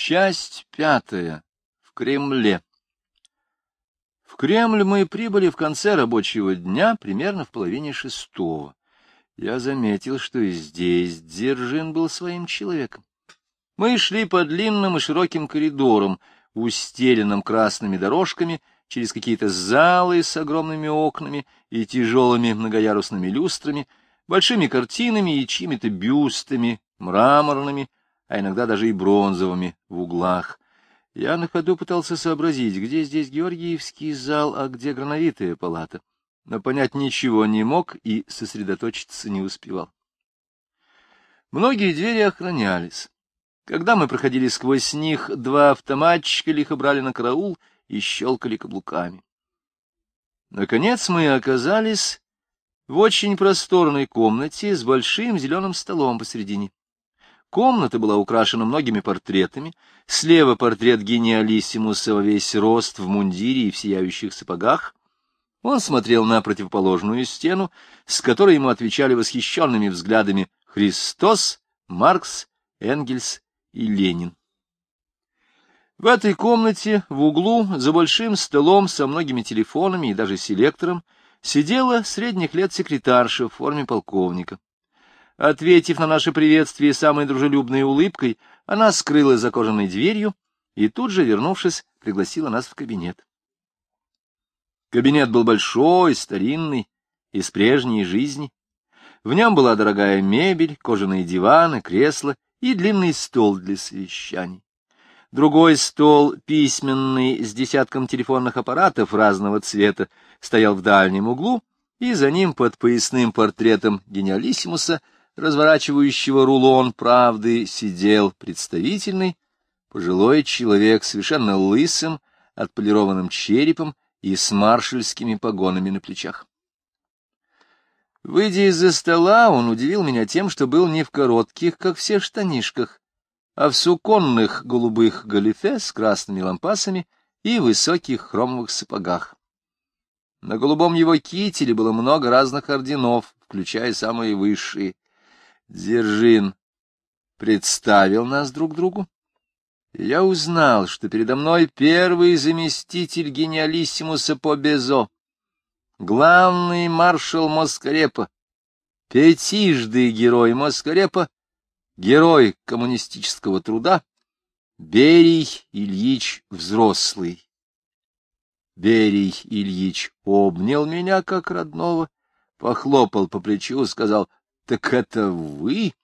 Часть пятая. В Кремле. В Кремль мы прибыли в конце рабочего дня, примерно в половине шестого. Я заметил, что и здесь Дзержин был своим человеком. Мы шли по длинным и широким коридорам, устеленным красными дорожками, через какие-то залы с огромными окнами и тяжелыми многоярусными люстрами, большими картинами и чьими-то бюстами, мраморными, а иногда даже и бронзовыми в углах. Я на ходу пытался сообразить, где здесь Георгиевский зал, а где грановитая палата, но понять ничего не мог и сосредоточиться не успевал. Многие двери охранялись. Когда мы проходили сквозь них, два автоматчика лихо брали на караул и щелкали каблуками. Наконец мы оказались в очень просторной комнате с большим зеленым столом посередине. Комната была украшена многими портретами. Слева портрет гениалиссимуса во весь рост в мундире и в сияющих сапогах. Он смотрел на противоположную стену, с которой ему отвечали восхищенными взглядами Христос, Маркс, Энгельс и Ленин. В этой комнате, в углу, за большим столом со многими телефонами и даже селектором, сидела средних лет секретарша в форме полковника. Ответив на наше приветствие самой дружелюбной улыбкой, она скрылась за кожаной дверью и тут же, вернувшись, пригласила нас в кабинет. Кабинет был большой, старинный, из прежней жизни. В нем была дорогая мебель, кожаные диваны, кресла и длинный стол для совещаний. Другой стол, письменный, с десятком телефонных аппаратов разного цвета, стоял в дальнем углу, и за ним под поясным портретом гениалиссимуса — разворачивающего рулон правды, сидел представительный, пожилой человек, совершенно лысым, отполированным черепом и с маршальскими погонами на плечах. Выйдя из-за стола, он удивил меня тем, что был не в коротких, как все, штанишках, а в суконных голубых галифе с красными лампасами и высоких хромовых сапогах. На голубом его кителе было много разных орденов, включая самые высшие — Дзержин представил нас друг другу, и я узнал, что передо мной первый заместитель гениалиссимуса по Безо, главный маршал Москарепа, пятижды герой Москарепа, герой коммунистического труда, Берий Ильич Взрослый. Берий Ильич обнял меня как родного, похлопал по плечу, сказал, так это вы?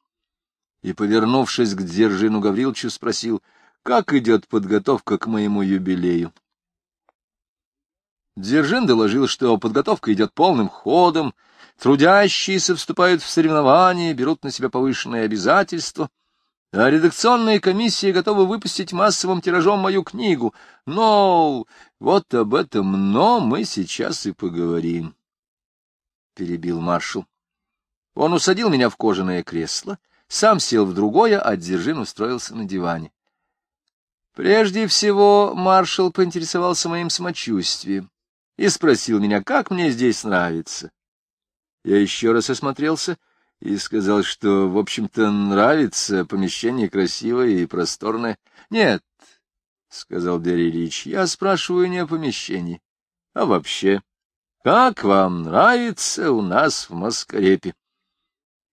И, повернувшись к Дзержину Гавриловичу, спросил, как идет подготовка к моему юбилею. Дзержин доложил, что подготовка идет полным ходом, трудящиеся вступают в соревнования, берут на себя повышенные обязательства, а редакционная комиссия готова выпустить массовым тиражом мою книгу. Но вот об этом «но» мы сейчас и поговорим, — перебил маршал. Он усадил меня в кожаное кресло, сам сел в другое, а Дзержин устроился на диване. Прежде всего маршал поинтересовался моим самочувствием и спросил меня, как мне здесь нравится. Я еще раз осмотрелся и сказал, что, в общем-то, нравится, помещение красивое и просторное. — Нет, — сказал Дарья Ильич, — я спрашиваю не о помещении, а вообще. Как вам нравится у нас в Маскарепе? —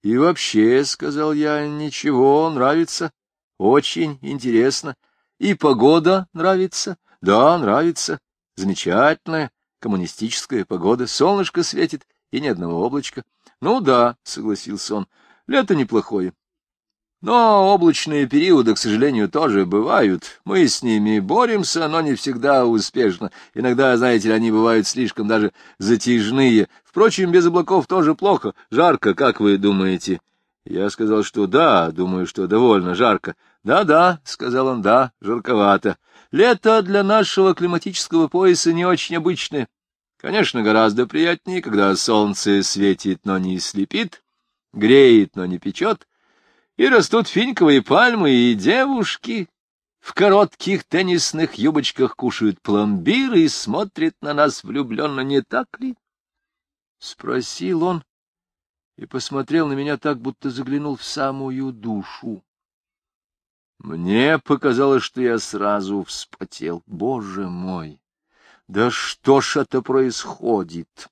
И вообще, — сказал я, — ничего, нравится, очень интересно. И погода нравится, да, нравится, замечательная коммунистическая погода, солнышко светит и ни одного облачка. Ну да, — согласился он, — лето неплохое. Но облачные периоды, к сожалению, тоже бывают. Мы с ними боремся, но не всегда успешно. Иногда, знаете ли, они бывают слишком даже затяжные. Впрочем, без облаков тоже плохо. Жарко, как вы думаете? Я сказал, что да, думаю, что довольно жарко. Да-да, — сказал он, — да, жарковато. Лето для нашего климатического пояса не очень обычное. Конечно, гораздо приятнее, когда солнце светит, но не слепит, греет, но не печет, и растут финьковые пальмы, и девушки в коротких теннисных юбочках кушают пломбир и смотрят на нас влюбленно, не так ли? Спросил он и посмотрел на меня так, будто заглянул в самую душу. Мне показалось, что я сразу вспотел. Боже мой! Да что ж это происходит?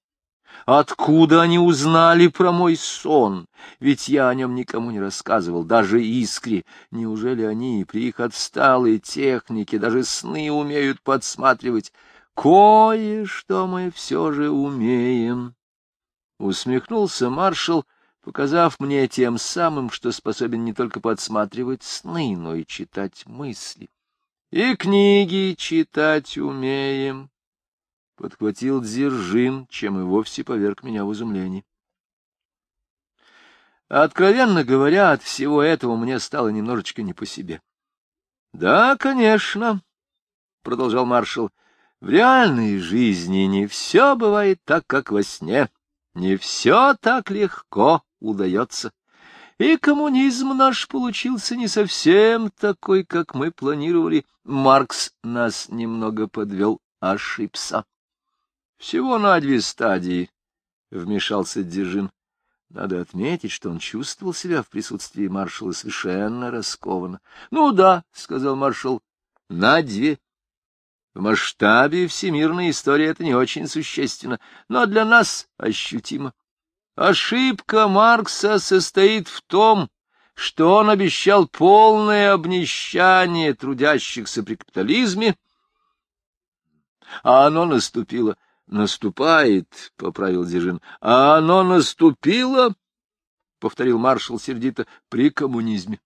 Откуда они узнали про мой сон? Ведь я о нем никому не рассказывал, даже искре. Неужели они при их отсталой технике даже сны умеют подсматривать? Кое-что мы все же умеем. Усмехнулся маршал, показав мне тем самым, что способен не только подсматривать сны, но и читать мысли. И книги читать умеем, — подхватил Дзержин, чем и вовсе поверг меня в изумление. Откровенно говоря, от всего этого мне стало немножечко не по себе. — Да, конечно, — продолжал маршал, — в реальной жизни не все бывает так, как во сне. Не все так легко удается. И коммунизм наш получился не совсем такой, как мы планировали. Маркс нас немного подвел, ошибся. Всего на две стадии, — вмешался Дзержин. Надо отметить, что он чувствовал себя в присутствии маршала совершенно раскованно. — Ну да, — сказал маршал, — на две. В масштабе всемирной истории это не очень существенно, но для нас ощутимо. Ошибка Маркса состоит в том, что он обещал полное обнищание трудящихся при капитализме, а оно наступило. Наступает, — поправил Дзержин, — а оно наступило, — повторил маршал сердито, — при коммунизме.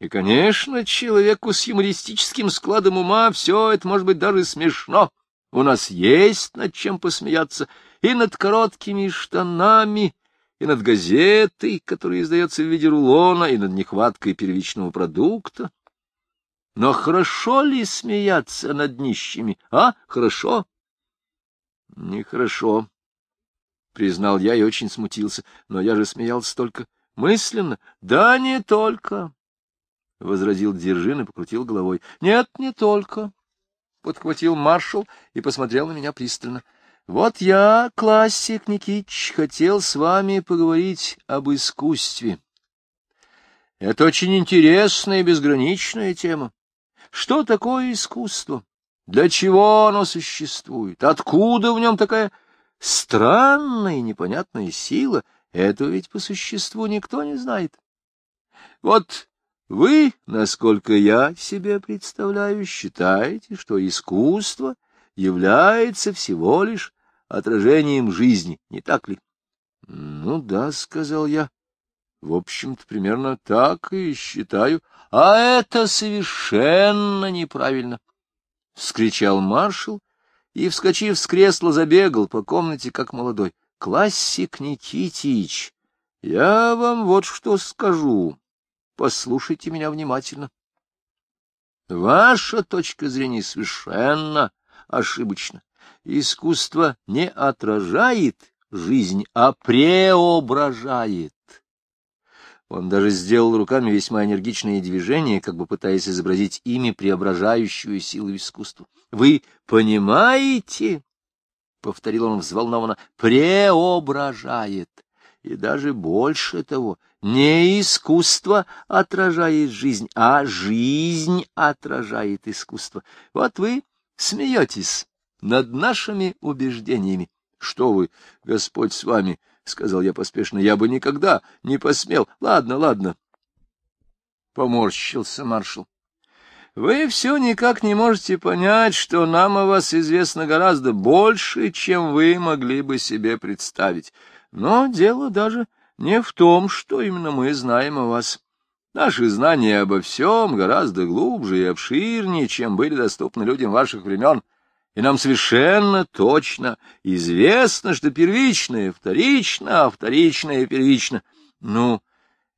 И, конечно, человеку с юмористическим складом ума все это может быть даже смешно. У нас есть над чем посмеяться и над короткими штанами, и над газетой, которая издается в виде рулона, и над нехваткой первичного продукта. Но хорошо ли смеяться над нищими, а? Хорошо? Нехорошо, — признал я и очень смутился, но я же смеялся только мысленно. Да не только, — возразил Дзержин и покрутил головой. — Нет, не только, — подхватил маршал и посмотрел на меня пристально. — вот я, классик Никитич, хотел с вами поговорить об искусстве. Это очень интересная и безграничная тема. Что такое искусство? Для чего оно существует? Откуда в нем такая странная и непонятная сила? Этого ведь по существу никто не знает. Вот вы, насколько я себе представляю, считаете, что искусство является всего лишь отражением жизни, не так ли? — Ну да, — сказал я. — В общем-то, примерно так и считаю. — А это совершенно неправильно! — вскричал маршал и, вскочив с кресла, забегал по комнате, как молодой. — Классик Никитич, я вам вот что скажу. Послушайте меня внимательно. Ваша точка зрения совершенно ошибочна искусство не отражает жизнь, а преображает. Он даже сделал руками весьма энергичные движения, как бы пытаясь изобразить ими преображающую силу искусства. — Вы понимаете? — повторил он взволнованно. — Преображает. И даже больше того, не искусство отражает жизнь, а жизнь отражает искусство. Вот вы смеетесь, над нашими убеждениями. — Что вы, Господь с вами, — сказал я поспешно, — я бы никогда не посмел. Ладно, ладно. Поморщился маршал. Вы все никак не можете понять, что нам о вас известно гораздо больше, чем вы могли бы себе представить. Но дело даже не в том, что именно мы знаем о вас. Наши знания обо всем гораздо глубже и обширнее, чем были доступны людям ваших времен и нам совершенно точно известно, что первичное вторично, а вторичное первично. Ну,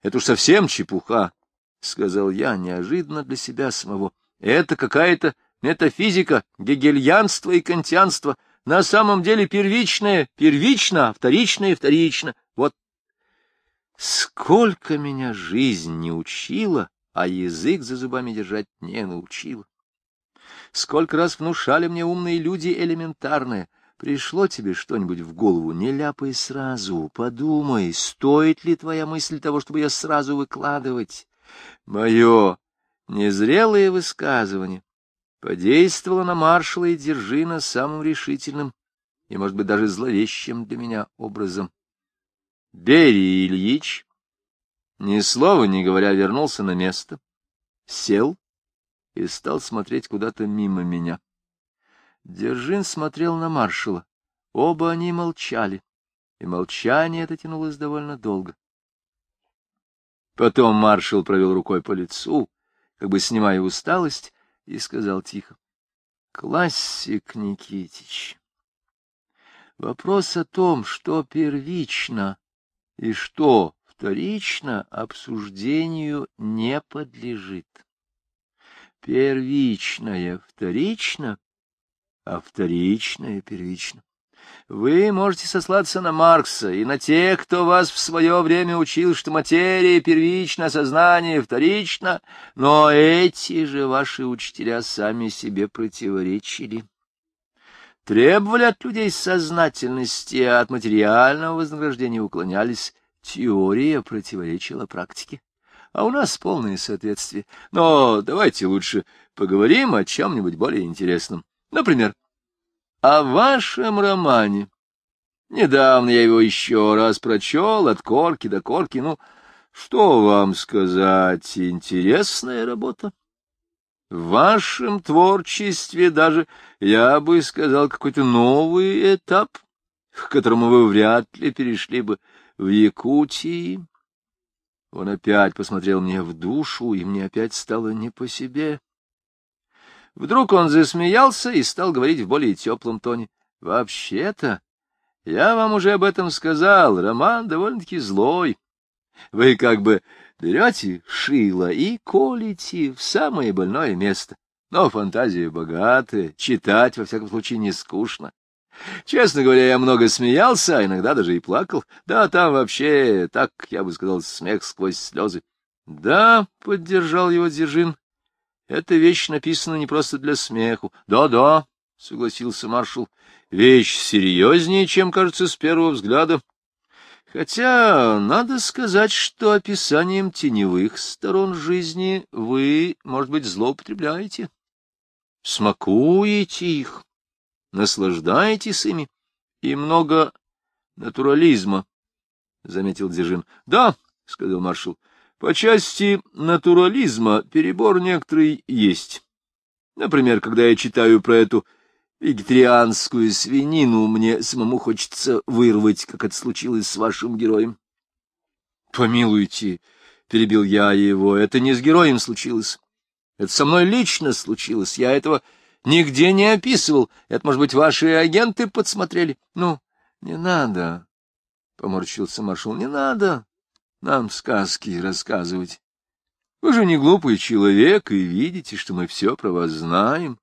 это уж совсем чепуха, — сказал я неожиданно для себя самого. Это какая-то метафизика, гегельянство и кантианство. На самом деле первичное первично, а вторичное вторично. Вот сколько меня жизнь не учила, а язык за зубами держать не научила. Сколько раз внушали мне умные люди элементарное. Пришло тебе что-нибудь в голову, не ляпай сразу, подумай, стоит ли твоя мысль того, чтобы я сразу выкладывать. Мое Незрелое высказывание подействовало на маршала и Держина самым решительным и, может быть, даже зловещим для меня образом. Берия Ильич, ни слова не говоря, вернулся на место, сел и стал смотреть куда-то мимо меня. Держин смотрел на маршала. Оба они молчали, и молчание это тянулось довольно долго. Потом маршал провел рукой по лицу, как бы снимая усталость, и сказал тихо. — Классик Никитич. Вопрос о том, что первично и что вторично, обсуждению не подлежит. Первичное вторично, а вторичное первично. Вы можете сослаться на Маркса и на тех, кто вас в свое время учил, что материя первична, сознание вторично, но эти же ваши учителя сами себе противоречили. Требовали от людей сознательности, а от материального вознаграждения уклонялись. Теория противоречила практике. А у нас полное соответствие. Но давайте лучше поговорим о чем-нибудь более интересном. Например, о вашем романе. Недавно я его еще раз прочел, от корки до корки. Ну, что вам сказать, интересная работа. В вашем творчестве даже, я бы сказал, какой-то новый этап, к которому вы вряд ли перешли бы в Якутии. Он опять посмотрел мне в душу, и мне опять стало не по себе. Вдруг он засмеялся и стал говорить в более теплом тоне. — Вообще-то, я вам уже об этом сказал, роман довольно-таки злой. Вы как бы берете шило и колите в самое больное место. Но фантазия богатая, читать, во всяком случае, не скучно. Честно говоря, я много смеялся, а иногда даже и плакал. Да, там вообще, так, я бы сказал, смех сквозь слезы. — Да, — поддержал его Дзержин, эта вещь написана не просто для смеху. Да-да, — согласился маршал, — вещь серьезнее, чем кажется с первого взгляда. Хотя надо сказать, что описанием теневых сторон жизни вы, может быть, злоупотребляете. Смакуете их, наслаждаетесь ими, и много натурализма, — заметил Дзержин. — Да, — сказал маршал, — по части натурализма перебор некоторый есть. Например, когда я читаю про эту вегетарианскую свинину, мне самому хочется вырвать, как это случилось с вашим героем. — Помилуйте, — перебил я его, — это не с героем случилось. Это со мной лично случилось. Я этого нигде не описывал. Это, может быть, ваши агенты подсмотрели. — Ну, не надо, — поморщился маршал, — не надо нам сказки рассказывать. Вы же не глупый человек и видите, что мы все про вас знаем.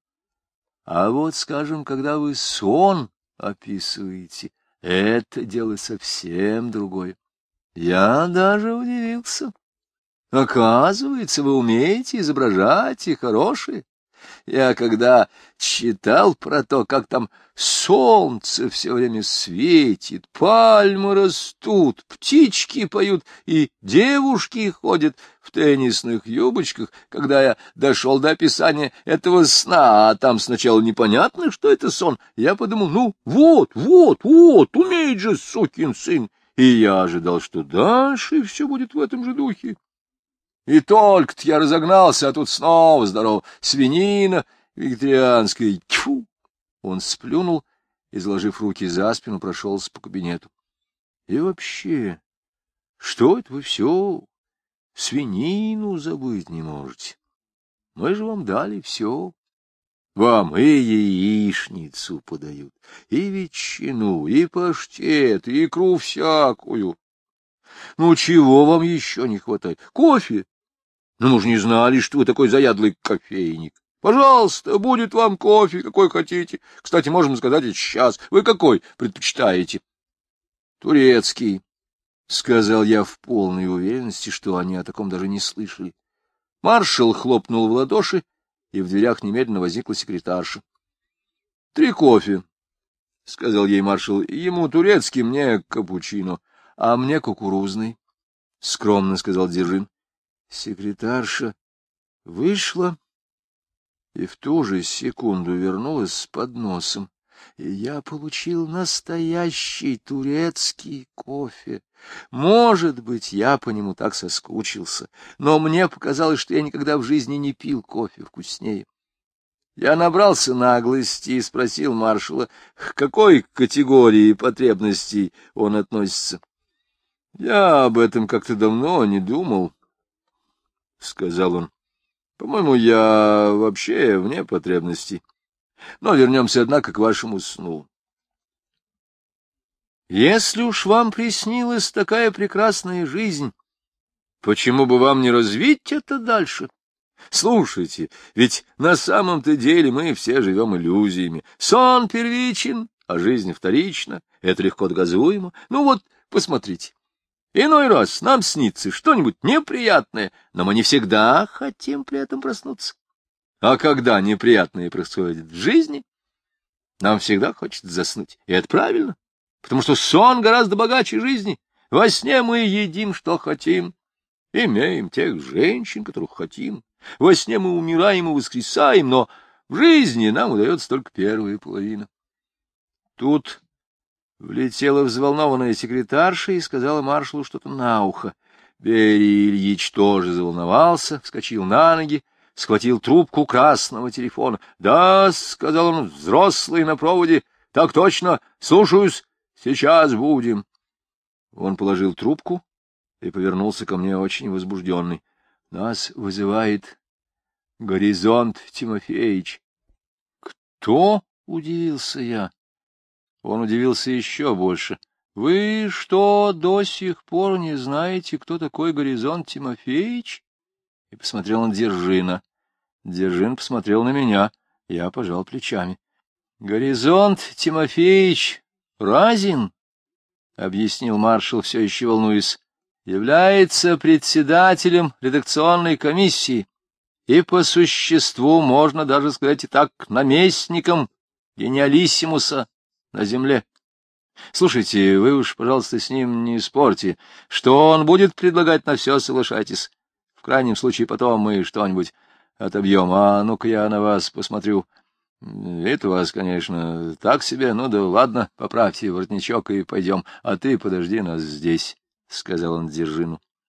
А вот, скажем, когда вы сон описываете, это дело совсем другое. Я даже удивился. Оказывается, вы умеете изображать и хорошие. Я когда читал про то, как там солнце все время светит, пальмы растут, птички поют и девушки ходят в теннисных юбочках, когда я дошел до описания этого сна, а там сначала непонятно, что это сон, я подумал, ну вот, вот, вот, умеет же сукин сын, и я ожидал, что дальше все будет в этом же духе. И только-то я разогнался, а тут снова здоров. Свинина вегетарианская. Тьфу! Он сплюнул и, заложив руки за спину, прошелся по кабинету. И вообще, что это вы все свинину забыть не можете? Мы же вам дали все. Вам и яичницу подают, и ветчину, и паштет, и икру всякую. Ну, чего вам еще не хватает? Кофе? Ну, мы же не знали, что вы такой заядлый кофейник. Пожалуйста, будет вам кофе, какой хотите. Кстати, можем сказать сейчас. Вы какой предпочитаете? Турецкий, — сказал я в полной уверенности, что они о таком даже не слышали. Маршал хлопнул в ладоши, и в дверях немедленно возникла секретарша. — Три кофе, — сказал ей маршал. — Ему турецкий, мне капучино, а мне кукурузный, — скромно сказал Дзержин. Секретарша вышла и в ту же секунду вернулась с подносом, и я получил настоящий турецкий кофе. Может быть, я по нему так соскучился, но мне показалось, что я никогда в жизни не пил кофе вкуснее. Я набрался наглости и спросил маршала, к какой категории потребностей он относится. — Я об этом как-то давно не думал, — сказал он. — По-моему, я вообще вне потребностей. Но вернемся, однако, к вашему сну. Если уж вам приснилась такая прекрасная жизнь, почему бы вам не развить это дальше? Слушайте, ведь на самом-то деле мы все живем иллюзиями. Сон первичен, а жизнь вторична. Это легко доказуемо. Ну вот, посмотрите. Иной раз нам снится что-нибудь неприятное, но мы не всегда хотим при этом проснуться. А когда неприятное происходит в жизни, нам всегда хочется заснуть. И это правильно, потому что сон гораздо богаче жизни. Во сне мы едим, что хотим, имеем тех женщин, которых хотим, во сне мы умираем и воскресаем, но в жизни нам удается только первая половина. Тут влетела взволнованная секретарша и сказала маршалу что-то на ухо. Берий Ильич тоже заволновался, вскочил на ноги, схватил трубку красного телефона. — Да, — сказал он, — взрослый на проводе. — Так точно, слушаюсь, сейчас будем. Он положил трубку и повернулся ко мне очень возбужденный. Нас вызывает Горизонт Тимофеевич. Кто? — удивился я. Он удивился еще больше. Вы что, до сих пор не знаете, кто такой Горизонт Тимофеевич? И посмотрел на Держина. Держин посмотрел на меня. Я пожал плечами. — Горизонт Тимофеевич Разин, — объяснил маршал, все еще волнуясь, является председателем редакционной комиссии и по существу, можно даже сказать и так, наместником гениалиссимуса на земле. Слушайте, вы уж, пожалуйста, с ним не спорьте. Что он будет предлагать, на все соглашайтесь. В крайнем случае потом мы что-нибудь отобьем. А ну-ка я на вас посмотрю. Вид у вас, конечно, так себе. Ну да ладно, поправьте воротничок и пойдем. А ты подожди нас здесь. — сказал он Дзержину.